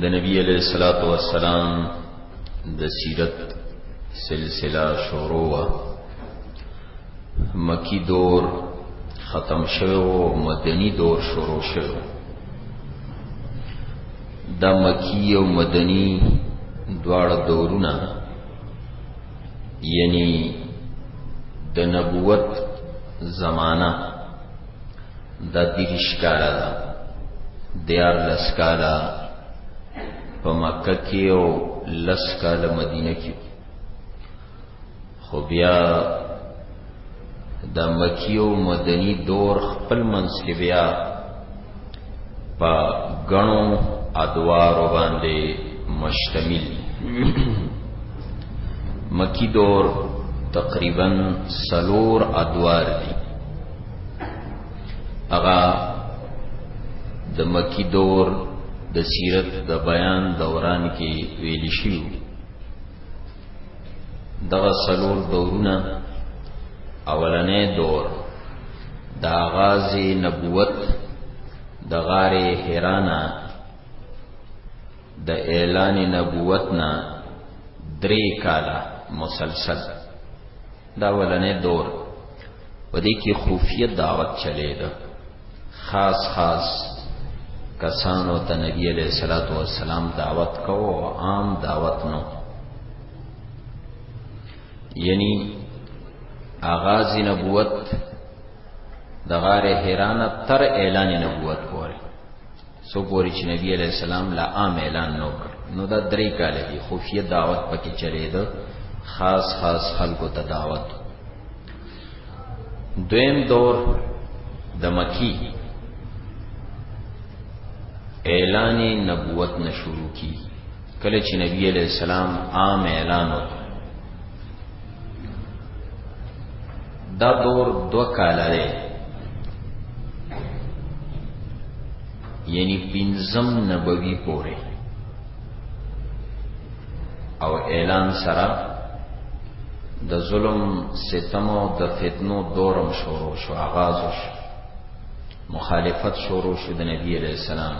د نبی علیہ الصلات والسلام د سیرت سلسله شروع مکی دور ختم شوه او مدنی دور شروع شوه د مکی او مدنی دواړه دورونه یعنی د نبوت زمانہ دا دیرش کالا دا دیار لس کالا په مکه کې او لس کالا مدینه کې خو بیا د مکی او مدنی دور خپل منځ کې بیا په غنو ادوار باندې مشتمل مکی دور تقریبا سلور ادوار دي اغا د مکی دور د سیرت د بیان دوران کې ویل شو دغه سلور دورونه اولنې دور د آغاز نبوت د غار حیرانا د اعلان نبوت نه درې کاله مسلسل دا ولنې دور په دې کې خفیه دعوت چلے ده خاص خاص کسانو ته نبی علیہ الصلوۃ والسلام دعوت کو عام دعوت نو یعنی آغاز نبوت د غار حیران تر اعلان نبوت پورې سو پوری چې نبی علیہ السلام لا عام اعلان نو کړ نو دا درې کال دی خفیه دعوت پکې چلے ده خاص خاص خلکو ته دعوت دویم دور د مکی اعلان نبوت نه شروع کی کله چې نبی علیہ السلام عام اعلان وکړ دا دور دو کاله دی یعنی پنځم نبوي پورې او اعلان سره د ظلم ستم او د فتنو دورم شروع شو آغاز شو مخالفت شروع شو د نبی علیہ السلام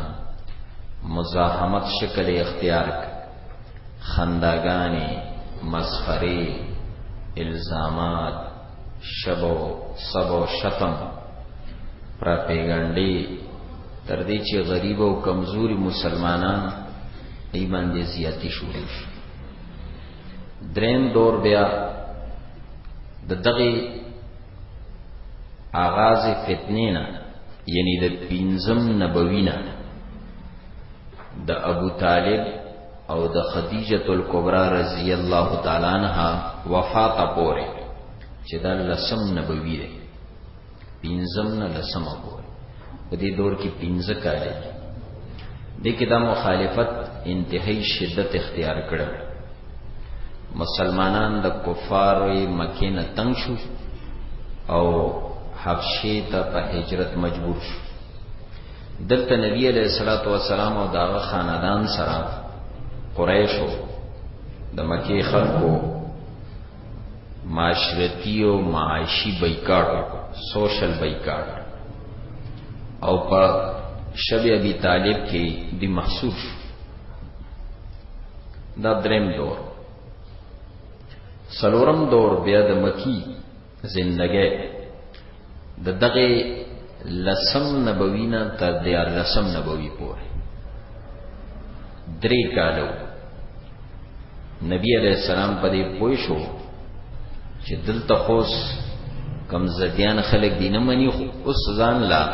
مزاحمت شکل اختیار کړ خنداګانې، مسخرې، الزامات، شب او سب او شتم، پراپیګنډې تر دې چې غریب او کمزوري مسلمانان ای باندې زیاتی شروع شو دریم دور بیا د دغه آغاز فتنه نه یعنی د پینزم نبوی نه د ابو طالب او د خدیجه الکبرا رضی الله تعالی عنها وفات پورې چې دا لسم نبوي دی پنځم نه لسم پورې په دې دور کې پنځه کال دي د کې دا مخالفت انتهایی شدت اختیار کړ مسلمانان د کفارو مکه نه تنگ شو او حبشه ته په هجرت مجبور شو دلته نبی علیہ الصلوۃ والسلام او داغه خاندان سره قریشو د مکی خلکو معاشرتی او معاشی بایکاټ سوشل بایکاټ او په شب ابي طالب کې دی محسوس دا دریم دور سلورم دور بیا د مکی زندګۍ د دغه لسم نبوی نه تر دیار لسم نبوی پورې درې کالو نبی علیہ السلام په دې پوه شو چې دلته خوس کم زديان خلک دینه مني خو اوس ځان لا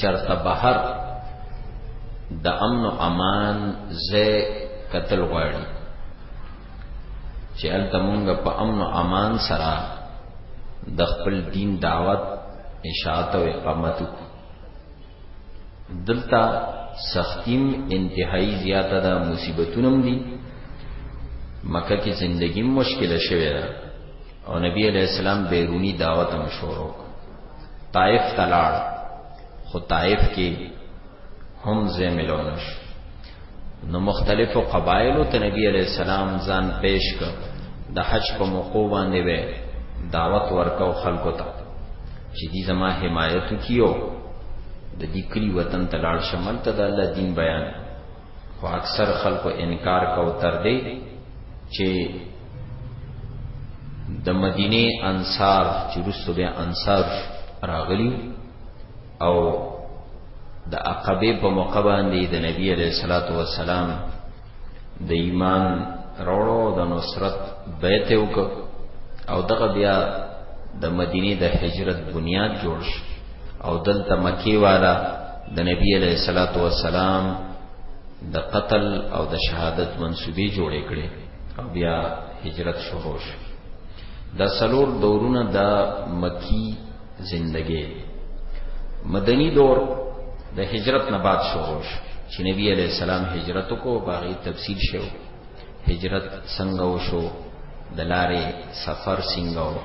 چرته بهر د امن او امان زه قتل غواړي چې هلته مونږ په امن او امان سره د خپل دین دعوت اشاعت او اقامت دلته سختیم انتهایی زیاته ده مصیبتونم دي مکه کې زندگی مشکل شوه ده او نبی علیہ السلام بیرونی دعوت هم شروع طائف تلاړ خو طائف کې هم زملونش نو مختلفو قبایلو ته نبی علی السلام ځان پیش ک د حج په موقع باندې وې دعوت ورکاو خلکو ته چې دې زما حمایت کیو د دې کلی وطن ته لاړ شمل ته د الله دین بیان خو اکثر خلکو انکار کو تر دې چې د مدینه انصار چې رسو به انصار راغلی او د عقبه په موقع باندې د نبی علیہ الصلوۃ والسلام د ایمان راوړو د نصرت بیت وک او دغه بیا د مدینه د هجرت بنیاد جوړ شو او دلته مکی والا د نبی علیہ الصلوۃ والسلام د قتل او د شهادت منسوبي جوړې کړې او بیا هجرت شروع شو دا سلور دورونه دا مکی زندگی مدنی دور د هجرت نه بعد شروع شو چې نبی علی السلام هجرت کو باغی تفصیل شو هجرت څنګه وشو د لارې سفر څنګه و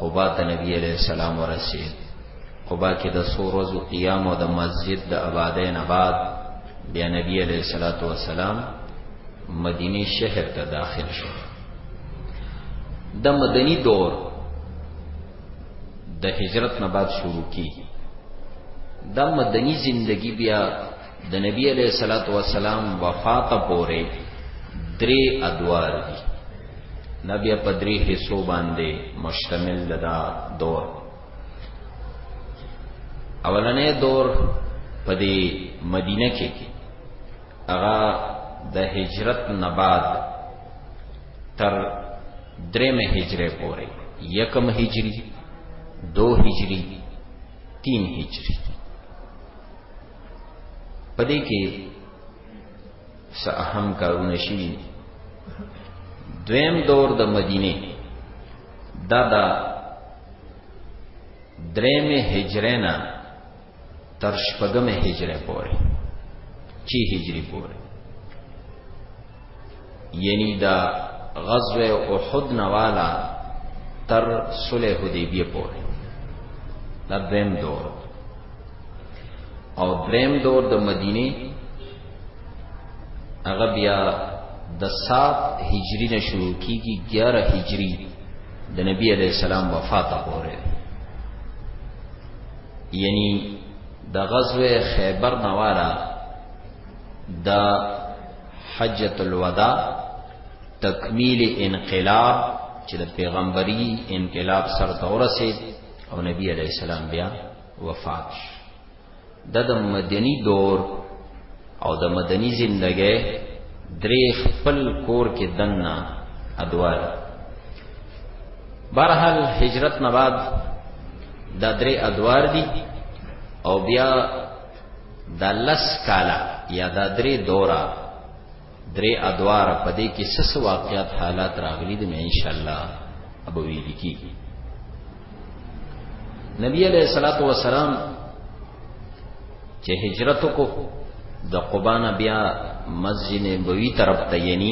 قبا ته نبی علی السلام ورسید قبا کې د سور ورځو قیام او د مسجد د آبادۍ نه بعد بیا نبی علی صلوات و سلام مدینه شهر ته داخل شو د مدنی دور د هجرت نه بعد شروع کی د مدنی زندگی بیا د نبی علیہ الصلوۃ والسلام وفات پورې درې ادوار دي نبی په درې حصو باندې مشتمل دا دور اولنې دور په دې مدینه کې هغه د هجرت نه بعد تر درې مې هجره پورې یکم هجری دو هجری تین هجری پدې کې س اهم کارونه شي دویم دور د مدینه دا دا درېمه هجره نه تر شپږم هجری پورې چی هجری پورې یعنی دا غزوه احد نوالا تر صلح حدیبیه پورې دا دویم دور او دریم دور د مدینه هغه بیا د 7 هجری نه شروع کیږي 11 هجری د نبی علی السلام وفات پورې یعنی د غزوه خیبر نوارا د حجت الوداع تکمیل انقلاب چې د پیغمبري انقلاب سره تورسه او نبی علیہ السلام بیا وفات شو د د مدني دور او د مدني زندګۍ درې خپل کور کې دننه ادوار برحال هجرت نه بعد دا درې ادوار دي او بیا دا لس کالا یا دا درې دورا درې ادوار په دې کې سس واقعات حالات راغلي دي ان شاء الله ابو ویل کیږي نبی علیہ الصلوۃ والسلام چې هجرت کو د قبانه بیا مسجد نبوي طرف ته یعنی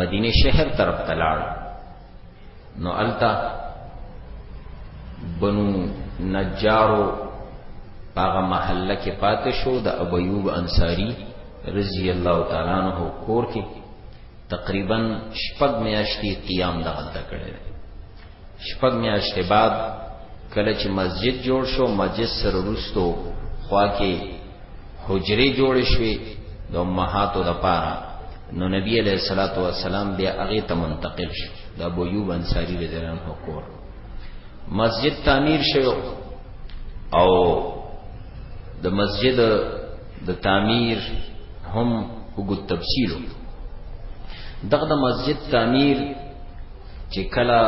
مدینه شهر طرف ته لاړ نو التا بنو نجارو هغه محله کې پاتې شو د ابو ایوب انصاری رضی الله تعالی عنہ کور کې تقریبا شپږ میاشتې قیام دغلته کړی شپږ میاشتې بعد کله چې مسجد جوړ شو مسجد سره وروسته خوا کې حجرې جوړ شوې د امهاتو د پاره نو نبی علیہ الصلوۃ والسلام بیا هغه ته منتقل شو د ابو ایوب انصاری رضی الله عنه کور مسجد تعمیر شو او د مسجد د تعمیر هم وګت تفصیل دغه د مسجد تعمیر چې کله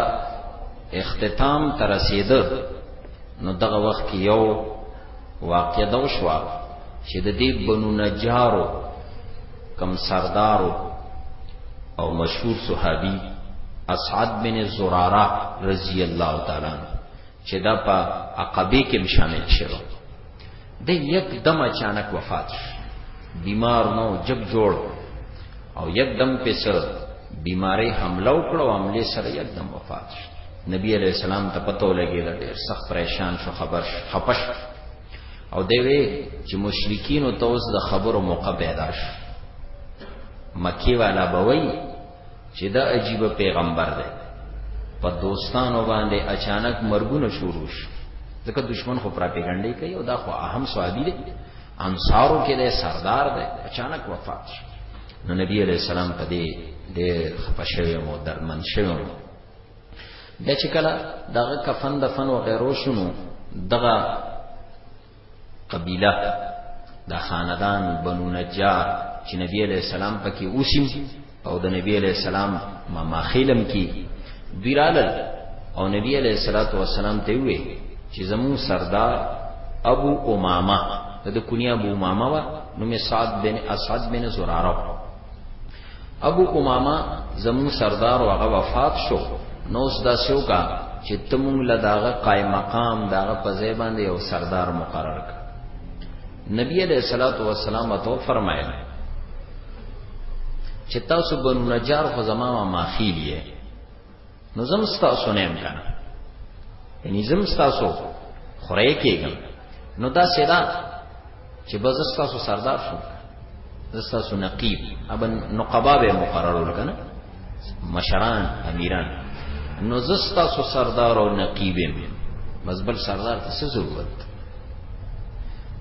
اختتام تر رسیده نو دغه وخت کې یو واقع دا وشوه چې د دې بنو نجارو کم سردارو او مشهور صحابي اسعد بن زراره رضی الله تعالی چې دا په عقبه کې شامل شو د یک دم اچانک وفات شو بیمار نو جب جوړ او یک دم په سر بیماری حمله وکړه او حمله سره یکدم وفات شو نبی علیہ السلام ته پته ولګی دا ډیر سخت پریشان شو خبر شو خپش او دی وی چې مشرکین او توس د خبرو موقع پیدا شو مکی والا بوي چې دا عجیب پیغمبر دی په دوستانو باندې اچانک مرګونه شروع شو ځکه دشمن خو پراپګاندا کوي او دا خو اهم صحابي دی انصارو کې د سردار دی اچانک وفات شو نو نبی علیہ السلام په دې ډېر خپه شوی او درمن شوی بیا چې کله دغه کفن دفن و غیرو شنو دغه قبیله دا خاندان بنو نجار چې نبی علیہ السلام پکې اوسیم او د نبی علیہ السلام ما ماخیلم کی دوی رالل او نبی علیہ الصلات والسلام ته وی چې زمون سردار ابو امامه د کنیا ابو امامه وا نو می سعد بن اسعد بن زراره ابو امامه زمون سردار او هغه وفات شو نو اس دا سیو کا چې تمون لداغه قائم مقام داغه په ځای باندې یو سردار مقرر ک نبی علیہ الصلوۃ والسلام تو فرمایل چې تاسو بنو نجار خو زمامه ماخیل یې نو زم تاسو نه امکان یعنی زم تاسو خړې کېږم نو دا سیدا چې بز تاسو سردار شو زستا سو نقیب ابن نقبا به مقرر لکنه مشران امیران نو زستا سو سردار او نقیب مزبل سردار ته څه ضرورت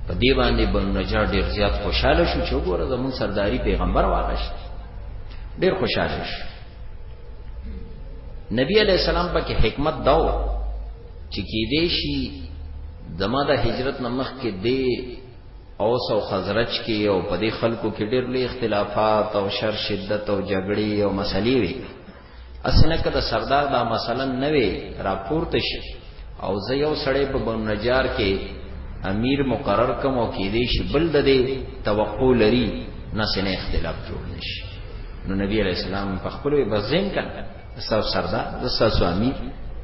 په دی باندې بن نجار ډیر زیات خوشاله شو چې وګوره زمون سرداری پیغمبر واغشت ډیر خوشاله شو نبی علیہ السلام پکې حکمت داو چې کې دې شي دما د هجرت نمخ کې دې اوس او خزرج کې او په دې خلکو کې ډېر لوی اختلافات او شر شدت او جګړې او مسلې وي اسنه که د سردار دا مثلا نه وي راپورته شي او زه یو سړی په بن نجار کې امیر مقرر کوم او کې دې شي بل د دې توقع لري نه سینه اختلاف جوړ نشي نو نبی علیہ السلام په خپل بزین کړه استاد سردار د استاد سوامی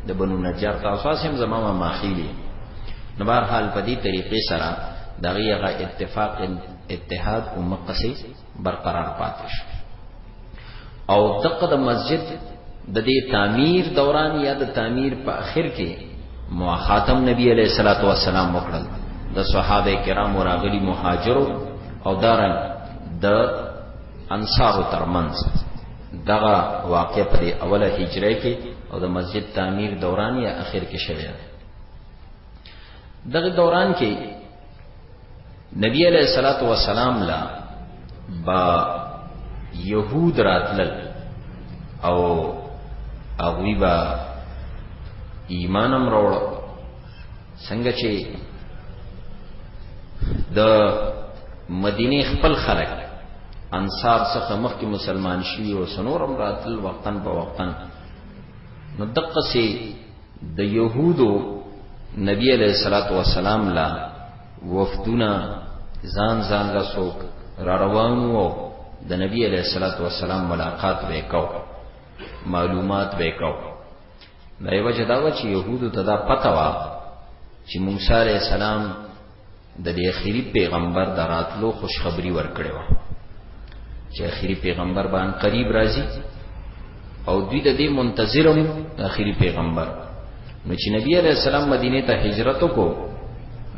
د بنو نجار تاسو هم زمامه ماخیلی نو بهر حال په دې طریقې سره دغه هغه اتفاق اتحاد او مقصد برقرار پاتې شو او دغه د مسجد د دې تعمیر دوران یا د تعمیر په اخر کې مواخاتم نبی علیہ الصلوۃ والسلام وکړل د صحابه کرامو راغلي مهاجرو او دارن د انصارو ترمنځ دغه واقعه په اوله هجری کې او د مسجد تعمیر دوران یا اخر کې شوه دغه دوران کې نبی علیہ الصلات والسلام لا با يهود راتلل او هغه با ایمانم راوړ څنګه چې د مدینه خپل خلک انصار څخه مخکې مسلمان شوي او سنورم راتل وقتن په وقتن نو دقه سي د يهودو نبی عليه الصلاه والسلام لا وفدونه ځان ځان لا سوق را روانو او د نبی عليه الصلاه والسلام ملاقات وکاو معلومات وکاو دا یو وجه دا و چې يهودو ته دا پته و چې موسی عليه السلام د دې اخیری پیغمبر د راتلو خوشخبری ورکړې و چې اخیری پیغمبر باندې قریب راځي او دوی د دې منتظرم د اخیری پیغمبر نو چې نبی عليه السلام مدینه ته هجرت وکړو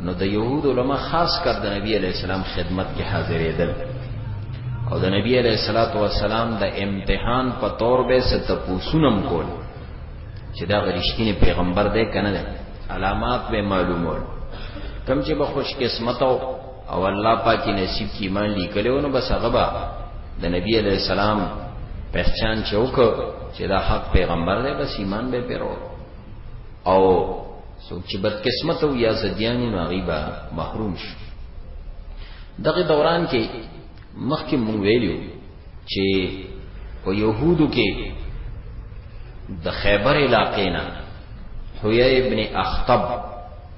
نو د يهود علما خاص کر د نبی عليه السلام خدمت کې حاضرېدل او د نبی عليه السلام د امتحان په تور به ست پوسونم کول چې دا غریشتینی پیغمبر دی کنه ده علامات به معلومول کم چې به خوش قسمت او الله پاکي نصیب کی ایمان لیکلو نو بس هغه به د نبی علی السلام پہچان چوک چې دا حق پیغمبر دی بس ایمان به پیرو او څوک چې بد قسمت او یا زدیانی نو غیبا محروم شو دغه دوران کې مخکې مونږ ویلو چې په يهودو کې د خیبر علاقې نه حویه ابن اخطب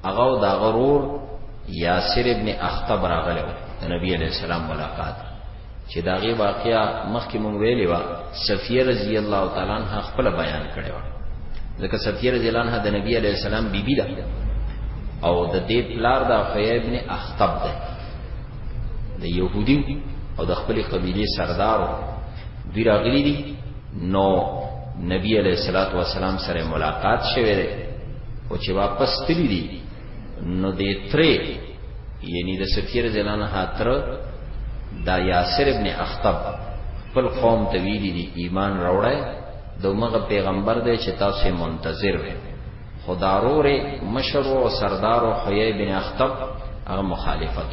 هغه او دا غرور یاسر ابن اخطب راغلی و د نبی علیہ السلام ملاقات چې دا غي واقعیا مخکې مونږ ویلې و صفیه رضی الله تعالی عنها خپل بیان کړی و ځکه صفیه رضی الله عنها د نبی علیہ السلام بیبي بی ده او د دې پلار د حویه ابن اخطب ده د يهودي او د خپل قبيله سردار دی راغلي دي نو نبی عليه الصلاه والسلام سره ملاقات شوه دی او چې واپس تللی دي نو د ترې یعنی د سفیر زلان هاتر دا یاسر ابن اخطب خپل قوم ته ویلي دي ایمان راوړی د مغه پیغمبر دی چې تاسو منتظر وئ خو دا رور مشر او سردار او حیی بن اخطب هغه مخالفت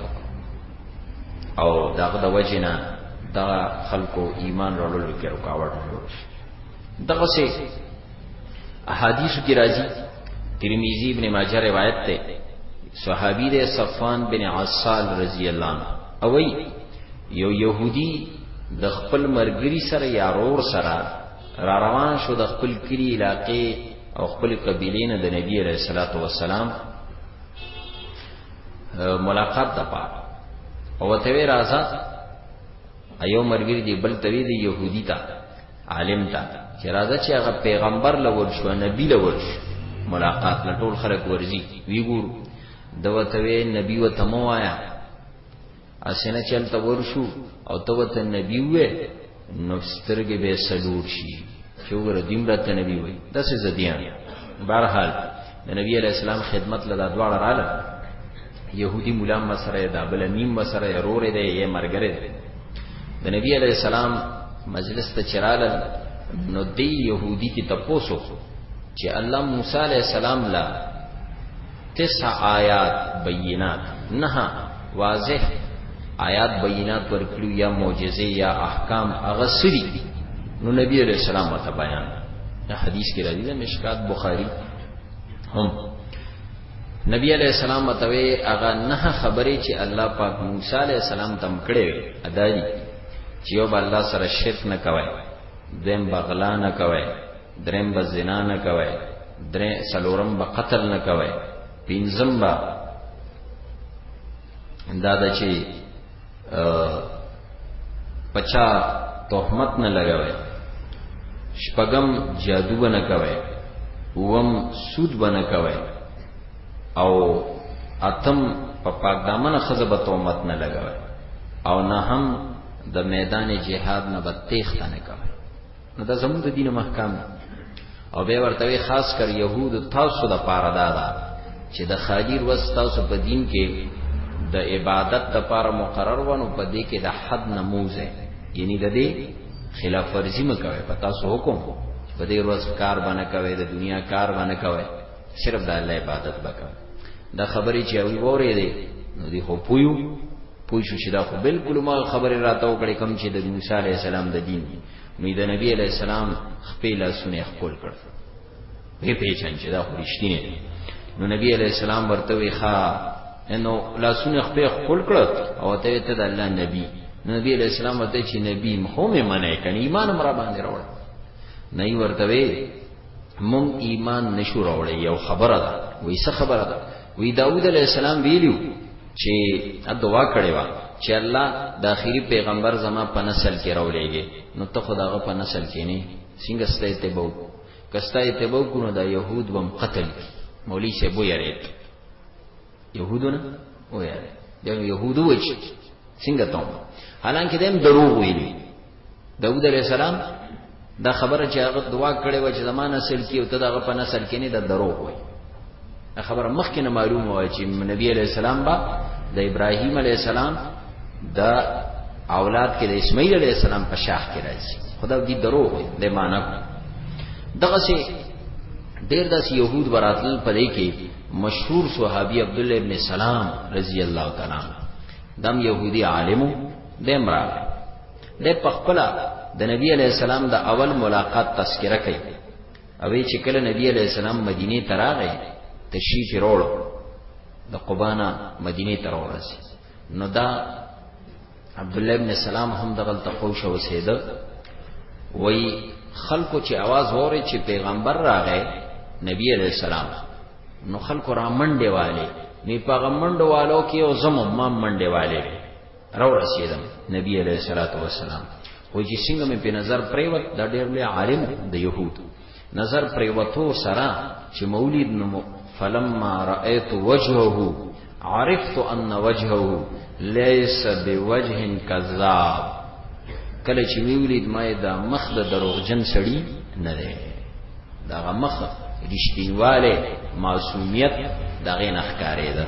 او دغه د وجنه دا خلکو ایمان وروړل کې رکاوټ جوړ شي دغه سي احادیث کی راځي ترمذی ابن ماجه روایت ته صحابی دے صفان بن عسال رضی اللہ عنہ اوئی یو یهودی د خپل مرګری سره یا رور سره را روان شو د خپل کلی علاقې او خپل قبیلې نه د نبی علیہ الصلوۃ والسلام ملاقات د پاره او ته وی راځه ایو مرګری دی بل توی دی يهودی تا عالم تا چې راځه چې هغه پیغمبر لور شو نبی لور شو ملاقات لټول خلک ورزي وی ګور دوتوی نبی وتموایا اسنه چل ته ورشو او ته وته نبی وې نو سترګې به سلور شي چې وګوره دیم راته نبی وې داسې زديان بهرحال د نبی علی السلام خدمت لدا دواړه رااله يهودي مولا مسره دا بل نیم مسره رورې دی یې مرګره دی د نبی علی السلام مجلس ته چراله نو دی يهودي کې تپوسو چې الله موسی علی السلام لا تسع آیات بینات نه واضح آیات بینات ورکړو یا معجزې یا احکام هغه سری نو نبی علیہ السلام ته بیان دا حدیث کې راځي د مشکات بخاری هم نبی علیہ السلام ته وی هغه نه خبرې چې الله پاک موسی علیہ السلام تم کړې اداري چې یو بل الله سره شرک نه کوي دیم بغلا نه کوي دریم به زنا نه کوي درې سلورم به قتل نه کوي پنځم به دا د چې پچا تهمت نه لګوي شپغم جادو بنه کوي وم سود بنه کوي او اتم په پاک دامن خزه به تهمت نه لګوي او نه هم د میدان جهاد نه به تیښت نه کوي نو دا زموږ د دین محکم او به ورته وی خاص کر يهود تاسو د پاره دادا چې د خالی روز تاسو په دین کې د عبادت لپاره مقرر ونه په دې کې د حد نموزه یعنی د دې خلاف ورزي مکوي په تاسو حکم په دې روز کار باندې کوي د دنیا کار باندې کوي صرف د الله عبادت وکړه دا خبرې چې وی وره دي نو دی خو پویو پوښښ دا خو بالکل ما خبره راته وکړې کوم چې د موسی عليه السلام د دین نو د نبی علی السلام خپې لاسونه خپل کړ په پیچن چې دا خورشتینه نو نبی علی السلام ورته وی ښا نو لاسونه خپې خپل کړ او ته ته د الله نبی نبی علی السلام ورته چې نبی مخو مې منې کړي ایمان مرا باندې راوړ نه ای ورته وی مونږ ایمان نشو راوړې یو خبره ده وې څه خبره ده وی داوود علی السلام ویلو چې دعا کړې و چې الله د اخیری پیغمبر زما په نسل کې راولېږي نو ته خداغه په نسل کې نه څنګه ستې ته بو کستا ته بو کو نو د يهود بم قتل کی مولوی سے بو یریت يهودونه او یاره د يهودو وچ څنګه ته حالانکه دیم دروغ ویلي داوود علیه السلام دا خبره چې هغه دعا کړې و چې زمانہ سل کې او ته دغه په نسل کې نه د دروغ وای دا خبره مخکې نه معلومه وای چې نبی علیه السلام با د ابراهیم علیه السلام د اولاد کې د اسماعیل علیه السلام په شاخ کې راځي خدا دې دروغ وای د معنا دغه سي ډیر داس يهود براتل پدې کې مشهور صحابي عبد الله ابن سلام رضی الله تعالی دم يهودي عالم د امراه د پخپل د نبی علی السلام د اول ملاقات تذکرہ کوي او چې کله نبی علی السلام مدینه ته راغی تشریف وروړو د قبانا مدینه ته راورسي نو دا عبد الله ابن سلام هم دغل تخوش وسید وای خلکو چې आवाज وره چې پیغمبر راغی نبی علی السلام نو خلکو را منډه والے نه پیغمبر والو کې او زمو ما منډه والے راو رسیدم نبی علیہ الصلوۃ والسلام و چې څنګه مې په نظر پریوت دا ډېر لوی عالم د يهود نظر پریوتو سره چې مولید نو فلما رأيت وجهه عرفت ان وجهه ليس بوجه كذاب کله چې ویولید ما دا مخ د دروغجن سړی نه دی دا مخ رښتینواله معصومیت دغه نخکارې ده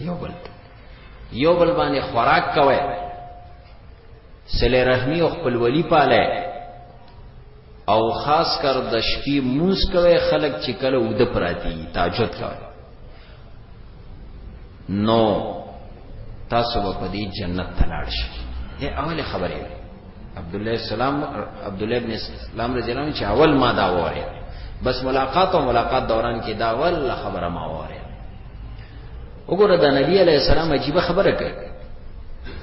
یو بل یو بل باندې خوراک کوي سله رحمی او خپل ولی پاله او خاص کر د شپې موس کوي خلک چې کله ود پراتی تاجد کوي نو تاسو په دې جنت تلاړ شئ دا اوله خبره عبد الله السلام عبد الله ابن اسلام رضی الله عنه چې اول ما دا وره بس ملاقات او ملاقات دوران کې دا ول خبره ما وره وګوره دا نبی علی السلام عجیب خبره کوي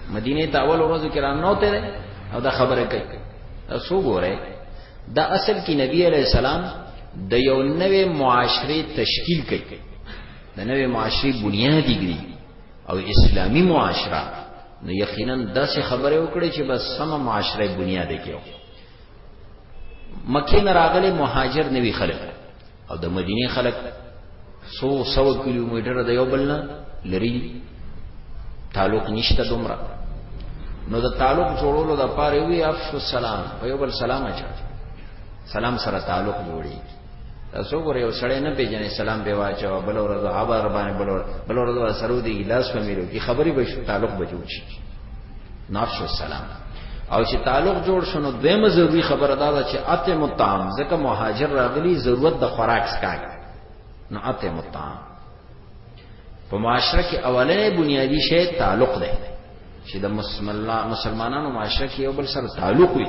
مدینه ته اول ورځ کې رانه وته او دا خبره کوي تاسو ګوره دا اصل کې نبی علی السلام د یو نوې معاشره تشکیل کوي د نوې معاشري بنیادی ګری او اسلامی معاشره نو یقینا داسې خبره وکړي چې بس سم معاشره بنیاد کې و مکه نه راغلي مهاجر نوي خلک او د مدینه خلک سو سو کیلومتر د یو بل نه لري تعلق نشته دومره نو د تعلق جوړولو د پاره وی افشو سلام په یو بل سلام اچا سلام سره تعلق جوړي تاسو ګور یو سړی نه پیژنې سلام به واچو بل ورځ عبر باندې بل ورځ بل ورځ سره دی لاس په میرو کی خبرې به تعلق به جوړ شي نفس السلام او چې تعلق جوړ شنو دویمه ضروری خبره دا ده چې اته متام ځکه مهاجر راغلی ضرورت د خوراک سکاګه نو اته متام په معاشره کې اولنې بنیادی شی تعلق دی چې د مسلمانانو معاشره کې یو بل سره تعلق وي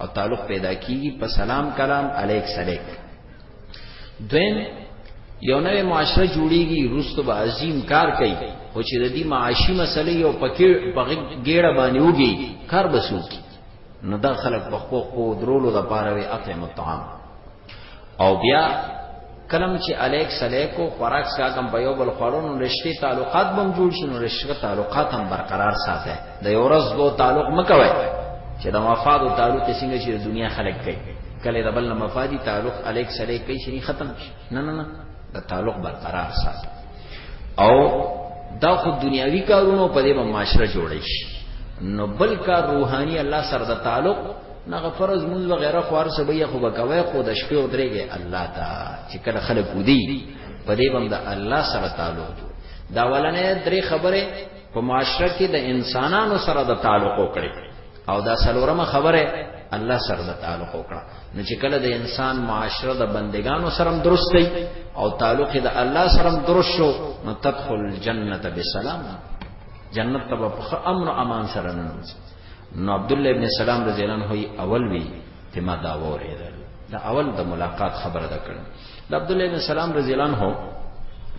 او تعلق پیدا کیږي په سلام کلام علیک سلیک دویم یو نوې معاشره جوړیږي روستو به عظیم کار کوي خو چې د دې معاشي مسلې یو پکې په ګډه باندې وږي کار بسوږي نو دا خلک په خپل خو درولو د پاره وي اطعم الطعام او بیا کلم چې الیک سلیکو خوراک ساګم په یو بل خورونو رشتي تعلقات بم جوړ شنو رشتي تعلقات هم برقرار ساته د یو ورځ دو تعلق مکوي چې د مفاد او تعلق څنګه چې د دنیا خلک کوي کله د بل مفادي تعلق الیک سلیک کوي شي ختم شي نه نه نه د تعلق برقرار ساته او دا خو دنیاوی کارونو په دې به معاشره جوړی شي نو بل کار روحاني الله سره د تعلق نغه فرض مونږ وغیرہ خوار سبیا خو بکوي خو د شپې ودرېږي الله تا چې کله خلک ودی په دې باندې الله سره تعلق دا ولنه درې خبره په معاشره کې د انسانانو سره د تعلق وکړي او دا سلورمه خبره الله سره د تعلق وکړه نو چې کله د انسان معاشره د بندگانو سره درست دی او تعلق د الله سره درست شو نو تدخل الجنه بسلام جنت ته په امن او امان سره ننوځي نو عبد الله ابن سلام رضی الله عنه اول وی ته ما دا وریدل دا اول د ملاقات خبره ده کړم د عبد الله بن سلام رضی الله عنه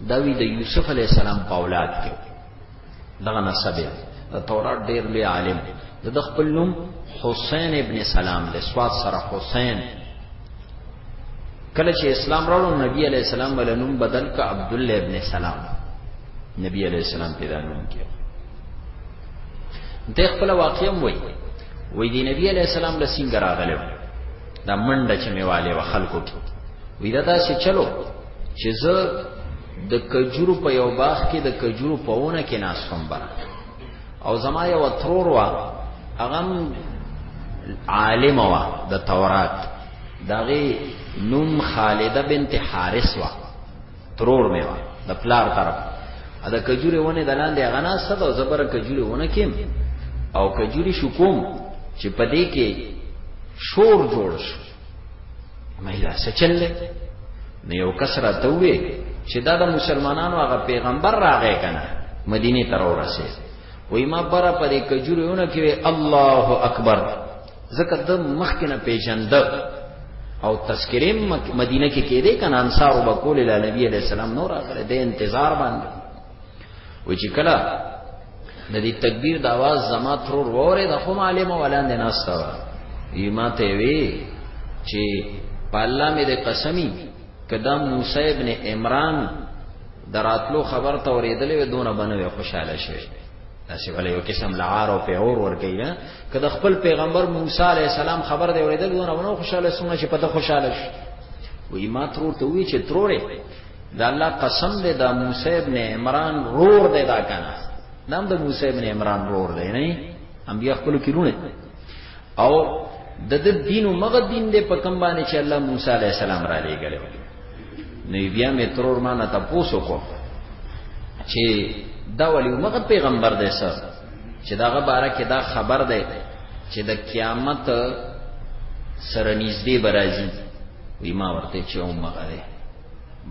دا وی د یوسف علی السلام په اولاد کې دغه نسب د تورات ډیر لوی عالم د خپل نوم حسین ابن سلام له سواد سره حسین کله چې اسلام راوړو نبی علی السلام ول نوم بدل ک عبد الله ابن سلام نبی علی السلام پیدا نوم کې د خپل واقعي وایي وی دی نبی علیہ السلام له سنگ راغلو دا منډه چې میواله و خلکو کې وی دا داسې چلو چې زه د کجورو په یو باغ کې د کجورو په ونه کې ناس کوم بر او زما یو ترور وا اغم عالم وا د تورات دغه نوم خالده بنت حارث وا ترور مې وا د پلار طرف ا د کجوري ونه دلاندې غنا صد او زبر کجوري ونه کېم او کجوري شو کوم چې پدې کې شور جوړ شو مې لا سچل نه یو کسره ته وې چې دا د مسلمانانو هغه پیغمبر راغی کنه مدینه تر ورسه وې ما برا پدې کجوري ونه کې الله اکبر ځکه د مخکې نه پیژند او تذکرې مدینه کې کېده کنه انصار وبکول اله نبی علیہ السلام نور اخره د انتظار باندې و چې کله د دې تکبیر د आवाज زما تر وره د خو عالم ولاند نه استوا ایما ته وی چې پالا مې د قسمی کدا موسی ابن عمران دراتلو خبر ته ورېدلې دونه بنوي خوشاله شوه داسې ولې یو قسم لعار او پیور ورګی نه کله خپل پیغمبر موسی علی السلام خبر دی ورېدل نو نو خوشاله سونه چې پته خوشاله شي وې ما ترور ته وی چې ترورې دا الله قسم دې دا موسی ابن عمران رور دې دا کنه نام د موسی ابن عمران رور دې نه انبیا خپل کې رونه او د د دین او مغه دین دې په کم باندې چې الله موسی علی السلام را لېګل نو بیا مې ترور ما نه تاسو کو چې دا ولی مغه پیغمبر دی سر چې داغه باره کې دا خبر دی چې د قیامت سره نږدې برازي وی ما ورته چې او مغه دی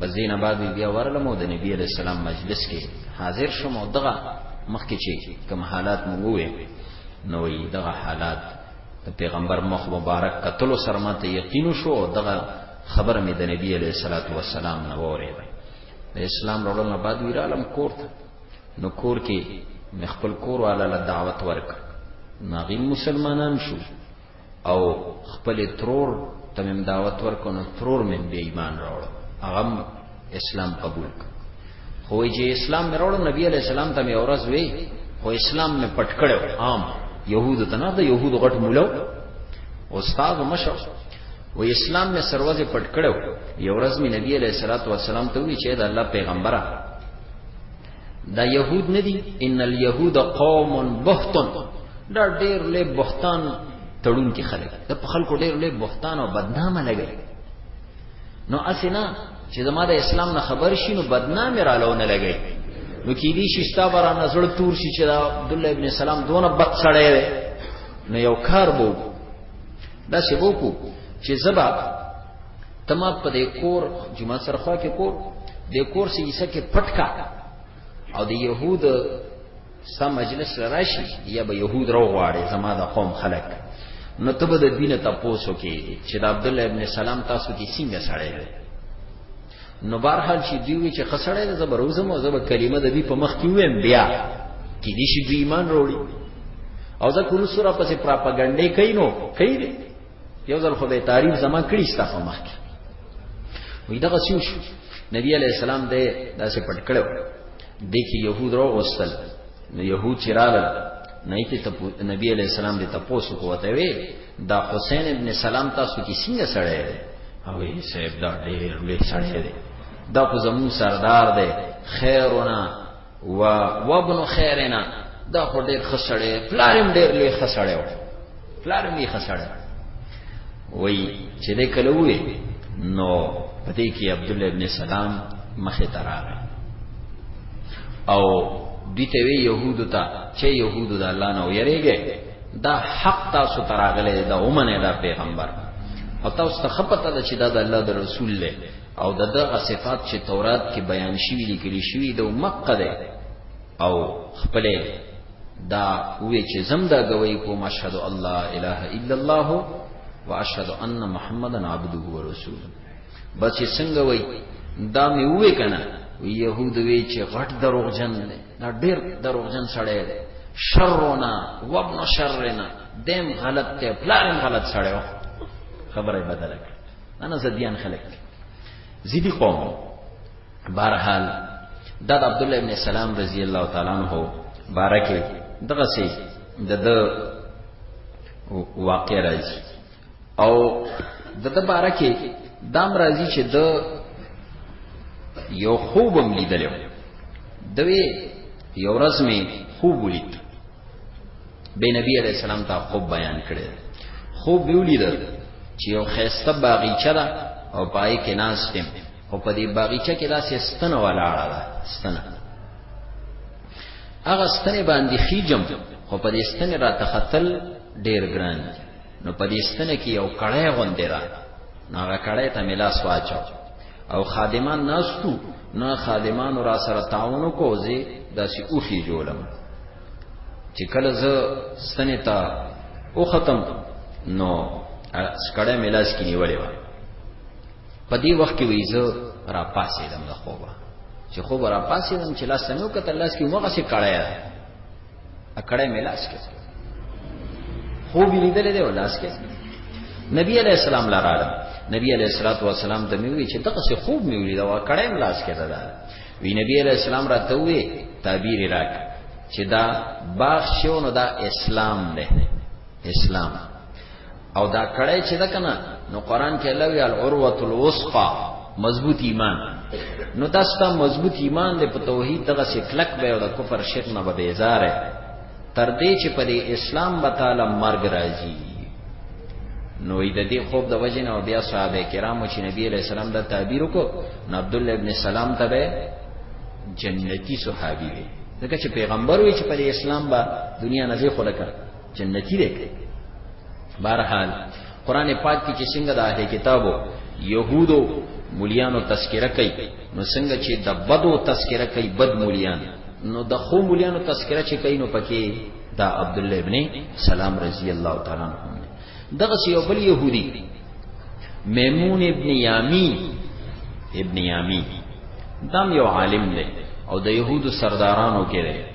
بزین آباد بیا ورلم او د نبی علیہ السلام مجلس کې حاضر شوم او دغه مخکې چې کوم حالات مو وې نو وی دغه حالات د پیغمبر مخ مبارک کتلو سره ماته یقین شو دغه خبر مې د نبی علیه الصلاۃ والسلام نه وریده د اسلام وروړل نه بعد ویرا عالم کور ته نو کور کې مخ خپل کور والا له دعوت ورک ناغي مسلمانان شو او خپل ترور ته مم دعوت ورکو نو ترور مم به ایمان راوړ هغه اسلام قبول ک خو چې اسلام مې راوړ نبی علی السلام ته مې اورز وی خو اسلام مې پټ کړو عام يهود ته نه د يهود غټ مولو استاد مشر و اسلام مې سروازه پټ کړو یو ورځ مې نبی علی السلام ته وی چې د الله پیغمبره دا يهود ندي ان اليهود قوم بهتون دا ډېر له بهتان تړون کې خلک د په خلکو ډېر له بهتان او بدنامه لګي نو اسنه چې زما د اسلام نه خبر شي نو بدنامه را لونه لګي نو کې دي چې ستا برانه زړه تور شي چې دا عبد الله ابن سلام دونه بد سړی دی نو یو کار بو دا څه بو کو چې زبا تما په دې کور جمعه سره خوا کې کور د کور سي حصہ کې پټکا او د يهود سم مجلس راشي یا به يهود راو غواړي زما د قوم خلک نو ته به د دینه تاسو کې چې د عبد الله ابن سلام تاسو کې څنګه سړی دی نو بهرحال چې دیوی چې خسړی دی زبروزم او زب کلمه د دې په مخ کې ویم بیا کې دې شي ایمان وروړي او ځکه ورسره پسې پراپاګاندا کوي نو کوي یو ځل خو به تعریف زما کړی ستا خو مخکې وی دغه سیو شو نبی علی السلام دې داسې پټ کړو د کې يهود رو وستل نو يهود چې راغل نه کې ته نبی علی السلام دې تاسو کو وته وی دا حسین ابن سلام تاسو کې څنګه سره او یې صاحب دا ډېر لوی سره دی دا خو زمون سردار دی خیرونه و وابن خیرنا دا خو ډیر خسړې پلارم ډیر لوی خسړې و پلارم یې خسړې وای چې دې کله وې نو پدې کې عبد الله ابن سلام مخه تراغه او دې ته وی يهودو ته چې يهودو د الله نه ویریږي دا حق تاسو تراغله دا اومنه دا پیغمبر او تاسو ته خپته ده چې دا د الله د رسول له او د دغه صفات چې تورات کې بیان شوی لیکل شوی د مقه ده او خپل دا وی چې زم دا گوي کوم اشهد الله اله الا الله واشهد ان محمدن عبده ورسوله بس څنګه وای دا مې وې کنه يهود وی چې غټ دروغجن دی دا ډېر دروغجن سړی دی شرنا وابن شرنا دیم غلط ته پلان غلط سړی خبره بدله انا زدیان خلق زیدی قوم بارحال دا د عبد الله ابن سلام رضی الله تعالی عنہ بارکه دغه سي د د واقع راځي او د د بارکه دام راځي چې د یو خوبم لیدلو دوی یو ورځ می خوب ولید به نبی علیہ السلام ته خوب بیان کړي خوب ویلیدل چې یو خیسته باغیچه ده او پای کې ناس تیم او په دې باغیچه کې داسې ستنه ولاړه ده ستنه هغه ستنه باندې خیجم خو په دې ستنه را تختل ډیر ګران نو په دې ستنه کې یو کړای غوندې را نو هغه کړای ته ملاس واچو او خادمان ناستو نه خادمان را سره تعاون کو زی داسې اوخي جوړم چې کله زه ستنه تا او ختم نو سکړه ملاس کې نیولې و په دې وخت کې ویزه را پاسې دم له خوبه چې خوب را پاسې دم چې لاس سمو کته لاس کې مغه سي کړه اکړه مې لاس کې خو به لیدل دی ولاس کې نبی علیہ السلام لاره نبی علیہ الصلوۃ والسلام ته وی چې دغه څه خوب مې ولید او کړه مې لاس کې ده وی نبی علیہ السلام راته وی تعبیر راک چې دا باغ شونه دا اسلام دی اسلام او دا کړه چې دا کنه نو قران کې الله وی العروه الوثقا مضبوط ایمان نو دا ستا مضبوط ایمان دې په توحید دغه سکلک به او د کفر شرک نه به بیزاره تر دې چې په دې اسلام به تعالی مرګ راځي نو د دې خوب د وجه نه بیا صحابه کرامو چې نبی علیہ السلام دا تعبیر وکړ نو عبد الله ابن سلام ته به جنتی صحابي دی ځکه چې پیغمبر وی چې په اسلام با دنیا نه ځي خلک جنتی دی بهرحال قران پاک کې چې څنګه د اهل کتابو يهودو مليانو تذکرہ کوي نو څنګه چې د بدو تذکرہ کوي بد مليان نو د خو مليانو تذکرہ چې کوي نو پکې دا عبد الله ابن سلام رضی الله تعالی عنہ دغه یو بل يهودي میمون ابن یامی ابن یامی دام یو عالم دی او د يهودو سردارانو کې دی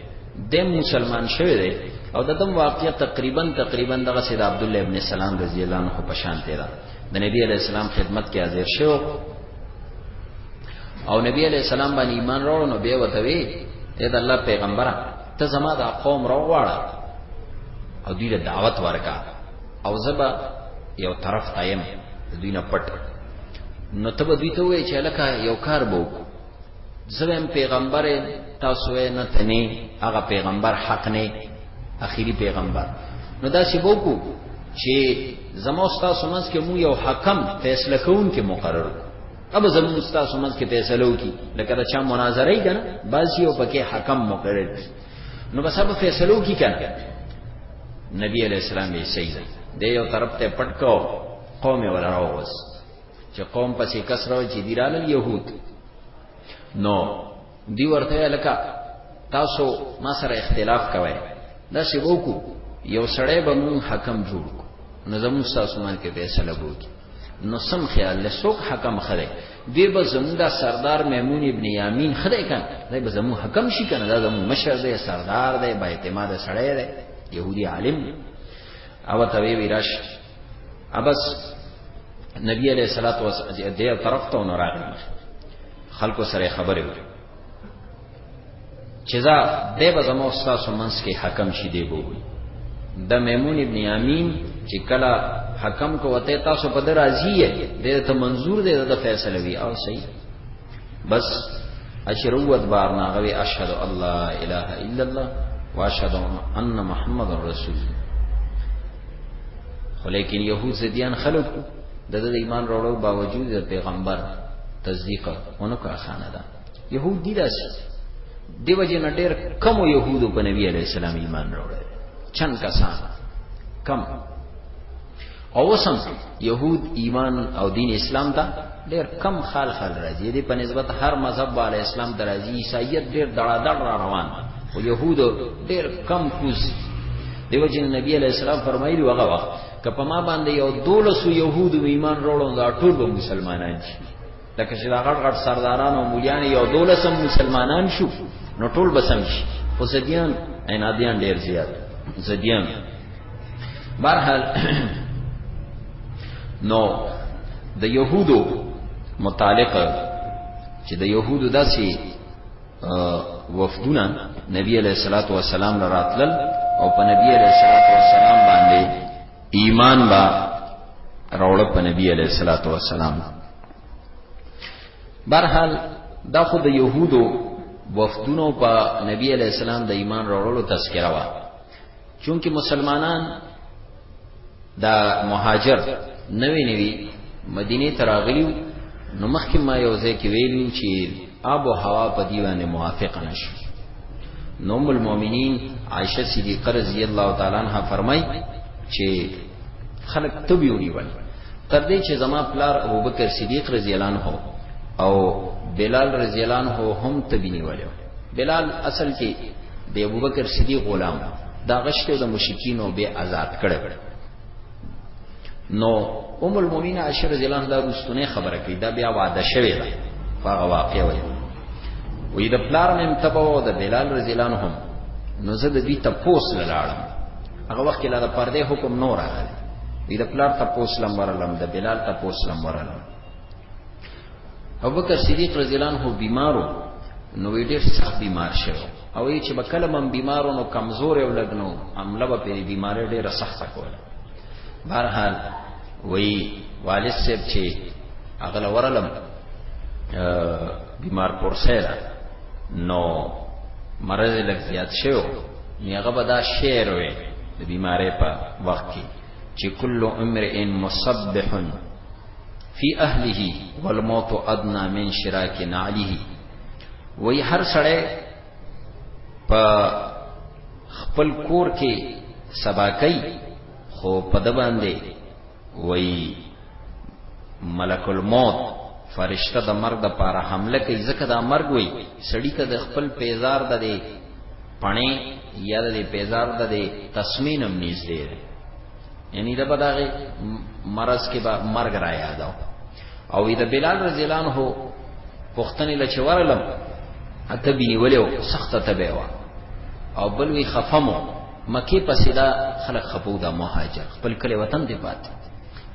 دیم مسلمان شوی دی او د دم واقعیت تقریبا تقریبا دغه سید عبد الله ابن سلام رضی الله عنه په شان دی د نبی علی السلام خدمت کې حاضر شو او نبی علی السلام باندې ایمان راوړ نو به وته وی اے د الله پیغمبره ته زما د قوم راوړه او دوی له دعوت ورکا او زبا یو طرف تایم دوی نه پټ نو ته به دوی ته وای چې لکه یو کار بوک زویم پیغمبر تاسو نه تنه هغه پیغمبر حق نه اخیری پیغمبر نو دا سی بوکو چې زمو تاسو منځ کې مو یو حکم فیصله کوون کې مقرر کو اب زمون استاد سمز کې فیصلو کی لکه دا چا مناظره یې کنه بازی او پکې حکم مقرر نو بس اب فیصلو کی کنه نبی علیہ السلام یې صحیح دی یو طرف ته پټکو قوم ولا راوس چې قوم پسې کسره چې دیران يهود نو دی ورته لکه تاسو ما سره اختلاف کوي دا سی وکو یو سړی به مون حکم جوړ کو نو زمون ساسمان کې فیصله وکړي نو سم خیال له سوق حکم خره دی به زمون دا سردار میمون ابن یامین خره کان دی به زمون حکم شي کنه دا زمون مشر دی سردار دی با اعتماد سړی دی يهودي عالم او ته وی راش ابس نبی علیہ الصلوۃ والسلام دې طرف ته نور راغی خلکو سره خبرې وکړي چې دا د بزمو استاد سمنس کې حکم شې دی بو د میمون ابن یامین چې کله حکم کو وته تاسو په درازی یې د ته منظور دی د فیصله وی او صحیح بس اشروت بار ناغوی اشهد الله اله الا الله واشهد ان محمد رسول خو لیکن يهود زديان خلق د د ایمان وروړو باوجود د پیغمبر تصدیق اونو کا خانه ده يهود دي داسي دیو جن ډېر کم يهودو په نبی عليه السلام ایمان وروړي چند کسان کم او وسم يهود ایمان او دین اسلام ته ډیر کم خال خال راځي دې په نسبت هر مذهب والے اسلام ته راځي عیسایت ډیر دړا دړ را روان او يهود ډیر کم کوز دیو جن نبی علیہ السلام فرمایلی وغه وخت کپما باندې یو دولسو يهود ایمان وروړو دا ټول مسلمانان دي لکه چې دا غړ غړ سرداران او مولیان یو دولسم مسلمانان شو نو ټول بسم شي خو زديان عنادیان ډیر زیات زديان برحال نو د يهودو متعلق چې د يهودو داسې وفدونه نبی علیہ الصلوۃ والسلام لراتل او په نبی علیہ الصلوۃ والسلام باندې ایمان با راوړ په نبی علیہ الصلوۃ والسلام برحال دا خو د يهودو وفدونو په نبی علیہ السلام د ایمان راوړلو تذکرہ وا چونکه مسلمانان دا مهاجر نوی نوی مدینه تراغلیو نو مخکې ما یو ځای کې ویلو چې آب و هوا په دی باندې موافق نشو نو ام المؤمنین عائشه صدیقه رضی الله تعالی عنها فرمای چې خلک تبیونی ول تر دې چې زما پلار ابوبکر صدیق رضی الله عنه او بلال رضی الله عنه هم تبینی ول بلال اصل کې د ابوبکر صدیق غلام دا غشته د مشکینو به آزاد کړ نو ام المؤمنین عائشه رضی الله عنها رستونه خبره کوي دا بیا وعده شوی ده هغه واقع وي وې د پلار مم تبو د بلال رضی الله عنه نو زه د دې تپوس لاړم هغه وخت کې لا د پردې حکم نور راغلی وې د پلار تپوس لم ورلم د بلال تپوس لم ورلم ابوبکر صدیق رضی الله عنه بیمارو نو وی ډیر سخت بیمار شو او ای چې بکله من بیمارو نو کمزور او لګنو عمله به په بیماری ډیر سخت کوله بهرحال وی والد صاحب چې اغل ورلم بیمار پورسیرا نو مرض لږ زیات شو نو هغه به دا شعر وی د بیماری په وخت کې چې کل امرئ مصبح فی اهله والموت ادنا من شراک نعله وی هر سړی په خپل کور کې سبا کوي خو په د باندې وی ملک الموت فرشته د مرګ د پاره حمله کوي ځکه دا مرګ وی سړی ته د خپل پیزار د دی پڼې یا د پیزار د دی تسمینم نږدې یعنی دا بداغه مرض کې به مرګ را یادو او دا بلال رضی الله عنه پښتنې لچورلم اته بینیولیو سخت تبه وا او بل وی خفمو مکی پسې دا خلک خپو دا مهاجر خپل کله وطن دی پات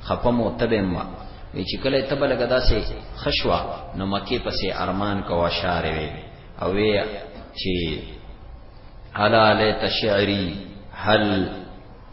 خفمو تبه ما وی چې کله تبه لګا داسې خشوا نو مکی پسې ارمان کوا شار وی او وی چې الا لیت شعری هل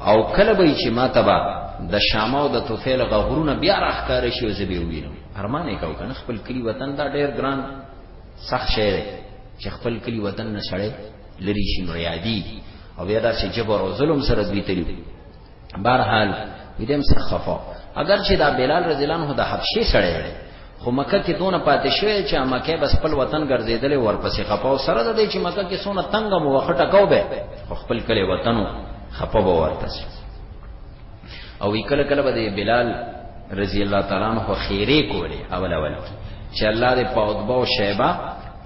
او کله به چې ما تبا د شامو د توفیل غغرونه بیا راخکار شي او زبې وینم ارمان یې کاو کنه خپل کلی وطن دا ډیر ګران سخت شی دی چې خپل کلی وطن نه سړی لری شي نو یادی او بیا دا چې جبر او ظلم سره دوی تلو بهرحال ویدم سخفا اگر چې دا بلال رضی الله عنه د حبشه سړی خو مکه کې دونه پاتې شوی چې مکه بس خپل وطن ګرځیدلې ورپسې خپاو سره د دې چې مکه کې سونه تنگ مو وخټه کو به خپل کلی وطنو خپه به ورپسې او کله کله به بلال رضی الله تعالی عنہ خیره کوله اول اول چې الله دې پاوتبا او شیبا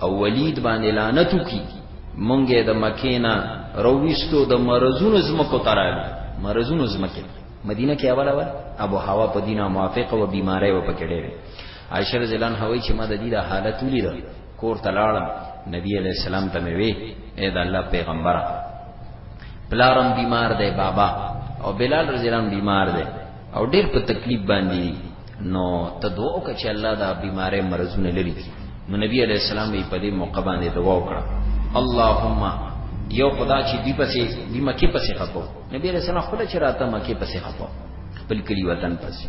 او ولید باندې لعنت وکي مونږه د مکینا رويستو د مرزونو زمکو تراوي مرزونو زمکه مدینه کې اوله وه ابو هوا په دینه موافق او بیماری و پکې ډېره عائشه رضی الله عنها وایي چې ما د دې د حالت ولید کور ته لاړم نبی علی السلام ته مې وی اے د الله پیغمبر پلارم بیمار دی بابا او بلال رضی الله بیمار دی او ډېر په تکلیف باندې نو ته دعا وکړه چې الله دا بیماری مرزونه لري نو نبی علی السلام یې په دې موقع باندې دعا وکړه اللهم یو خدا چې دی پسې دی مکه پسې خپو نبی علیہ السلام خپل چې راته مکه پسې خپو خپل کلی وطن پسې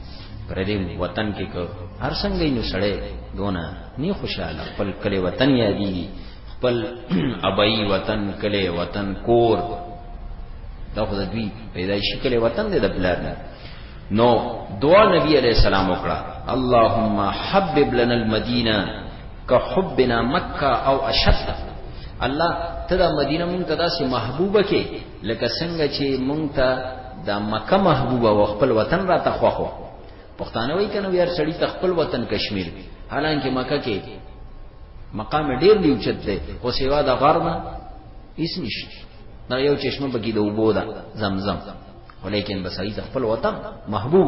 پر دې وطن کې کو هر څنګه نو سړې دونه ني خوشاله خپل کلی وطن یادېږي خپل ابای وطن کلی وطن کور دا خو د دوی پیدایشي کلی وطن دی د بلار نه نو دعا نبی علیہ السلام وکړه اللهم حبب لنا المدینه كحبنا مکه او اشد الله تدا مدینه مونږ تدا سي محبوبه کې لکه څنګه چې مونږ ته د مکه محبوبه او خپل وطن را ته خوښ و پښتانه وایي کنه یار سړی ته خپل وطن کشمیر دی حالانکه مکه کې مقام ډیر دی اوچت دی خو سیوا د غرمه هیڅ نشته دا یو چشمه بګی د وبو ده زمزم ولیکن بسای ته خپل وطن محبوب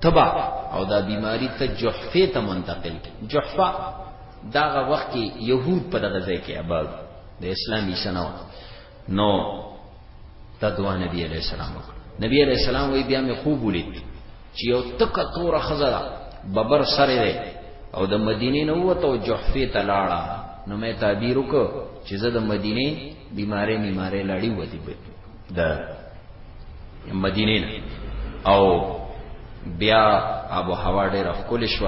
تبا او دا بیماری ته جحفه ته منتقل کی جحفه داغه وخت کې يهود په دغه ځای کې آباد د اسلامي شنو نو تدوا نبی عليه السلام نبی عليه السلام وی بیا مې خوب ولید چې یو تک تور خزره ببر سره دی او د مدینې نه وته او جحفه ته لاړه نو مې تعبیر وکړ چې زه د مدینې بیمارې بیمارې لاړی وتی به د مدینه نه او بیا ابو هوا ډېر خپل شو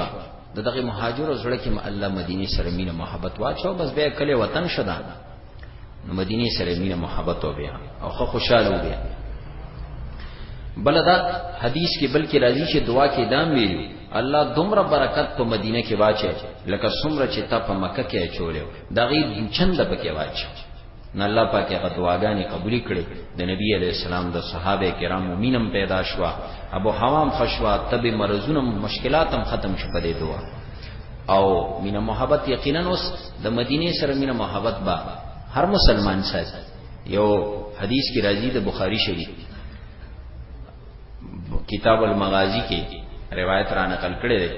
د دغه مهاجر زړه کې الله مدینه سره مینه محبت واچو بس بیا کله وطن شدا نو مدینه سره مینه محبت او بیا او خو خوشاله بیا بلدا حدیث کې بلکې راځي چې دعا کې دام ویلو الله دومره برکت په مدینه کې واچي لکه څومره چې تا په مکه کې چولیو دغه چند پکې واچي نه الله پاک هغه دعاګانې قبول کړي د نبی علی السلام د صحابه کرامو مینم پیدا شوا ابو حوام خشوا تب مرزونه مشکلاتم ختم شو په دې دعا او مینه محبت یقینا اوس د مدینه سره مینه محبت با هر مسلمان سره یو حدیث کی راځي د بخاری شریف کتاب المغازی کې روایت را نقل کړی دی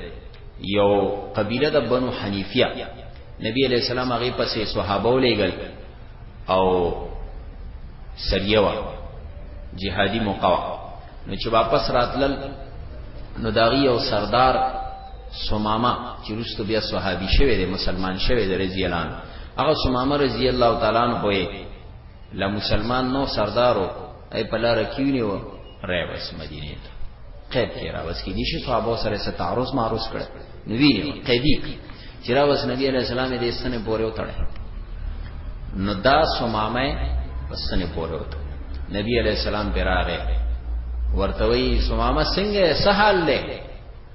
یو قبیله د بنو حنیفیه نبی علیہ السلام هغه پسې صحابه ولېګل او سریه وا جهادي مقاوا نو چې واپس راتلل نو داغي او سردار سمامه چې رسته بیا صحابي شوی دی مسلمان شوی دی رضی الله عنه هغه سمامه رضی الله تعالی عنہ لا مسلمان نو سردارو ای په لار کې ونی و راي وس مدینه ته قید کې را وس کې دي شي صحابه سره ست تعرض معروض کړ نو وی قیدی چې را وس نبی عليه السلام دې سنه پورې وتړل نو دا سمامه سنه پورې وتړل نبی عليه السلام پر راغې ورته وی سمامه څنګه سهال له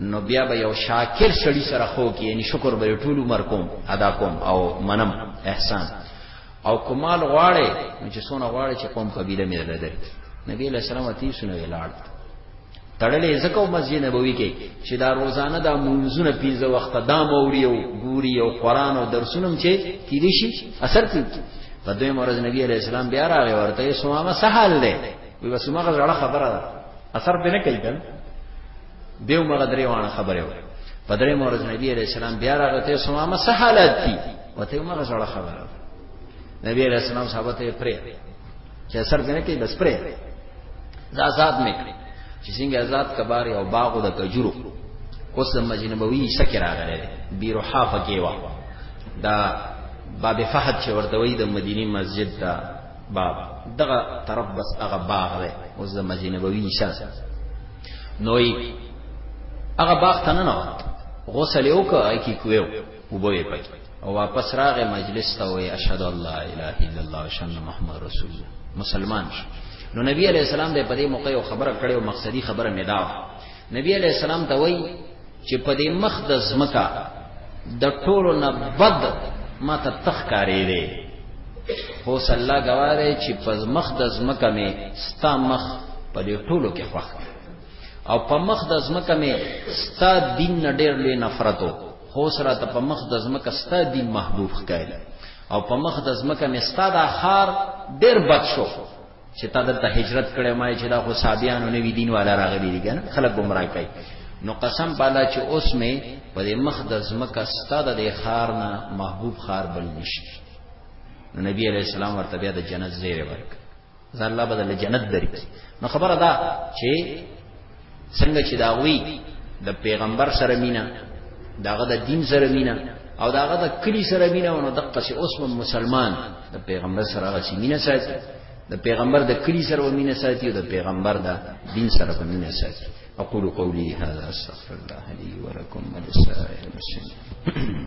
نو بیا به یو شاکر سړی سره خو کې یعنی شکر به ټول عمر کوم ادا کوم او منم احسان او کمال غواړي نو چې سونه غواړي چې قوم قبيله مې درته نبی له سلام تی سونه ویلاړ تړلې زکه مسجد نبوي کې چې دا روزانه دا منځونه پیزه وخت دا موري او ګوري او قران او درسونه چې کیدی شي اثر کوي په دوی مرز نبی عليه السلام بیا راغی ورته یې سمامه سهال دی وي بس مغه ځړه خبره ده اثر به نه کوي دیو مغه درې وانه خبره وکړه په درې مورز نبی عليه السلام بیا راغته سمامه څه حالت دي وته مغه زړه خبره نبی عليه السلام صحابه ته پرې چې اثر نه کوي بس پرې دا آزاد مې کړی چې څنګه آزاد کبار او باغ د کجورو اوس د مسجد نبوي سکه راغله بیرحا فکیوا دا باب فهد چې ورته وي د مدینی مسجد دا باب دغه طرف بس هغه باغ دی اوس د مسجد نبوي نشان نوې هغه باغ ته نه نوت غسل یو کوي کی کویو وبوي پکې او واپس راغې مجلس ته وې اشهد الله اله الا الله وشهد محمد رسول الله مسلمان شو نو نبی علیہ السلام دې په دې موقع یو خبره کړې او مقصدی خبره نه دا نبی علیہ السلام ته وای چې په دې مخ د زمکا د ټولو نه بد ما ته تخکارې دی هو صلی الله غواره چې په مخ د زمکا می ستا مخ په دې ټولو کې خوښ او په مخ د زمکا می ستا دین نه ډېر لوی نفرتو هو سره ته په مخ د زمکا ستا دین محبوب ښکاري او په مخ د زمکا می ستا د خار ډېر بد شو چې تا دلته هجرت کړې ما چې دا خو صابیانو نوی دین والا راغلي دي کنه خلک گمراه کوي نو قسم بالا چې اوس مې په دې مخ د زمکه ستاد د خار نه محبوب خار بل نشي نو نبی عليه السلام ورته بیا د جنت زیره ورک ځان الله بدل جنت درکې نو خبره دا چې څنګه چې دا وی د پیغمبر سره مینا داغه د دین سره مینا او داغه د کلی سره مینا او دقه چې اوس مسلمان د پیغمبر سره هغه چې مینا ساتي د پیغمبر د کلی سره مینا ساتي او د پیغمبر د دین سره په مینا ساتي اقول قولي هذا استغفر الله لي ولكم ولسائر المسلمين